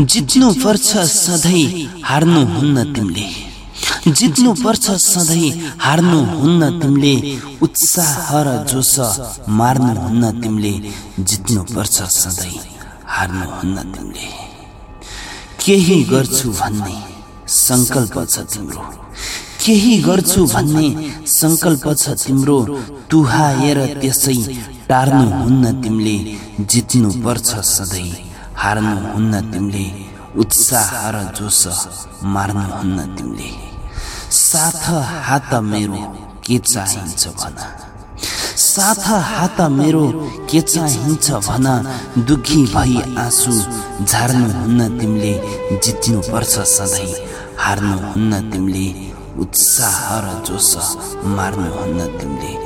जित्नु पर्छ सधैँ हार्नु हुन्न तिमीले। जित्नु पर्छ सधैँ हार्नु हुन्न तिमीले उत्साह र जोस मार्नु हुन्न तिमीले जित्नु पर्छ सधैँ हार्नु हुन्न तिमीले। केही गर्छु भन्ने सङ्कल्प छ तिम्रो। केही गर्छु भन्ने सङ्कल्प छ तिम्रो। तुहाएर त्यसै टार्नु हुन्न तिमीले जित्नु पर्छ सधैँ हार्नु हुन्न तिमीले उत्साह र जोस मार्नु हुन्न तिमीले। साथ हात मेरो के चाहिन्छ भन। साथ हात मेरो के चाहिन्छ भन। दुखी भई आँसु झार्नु हुन्न तिमीले जित्नु पर्छ सधैँ। हार्नु हुन्न तिमीले उत्साह र जोस मार्नु हुन्न तिमीले।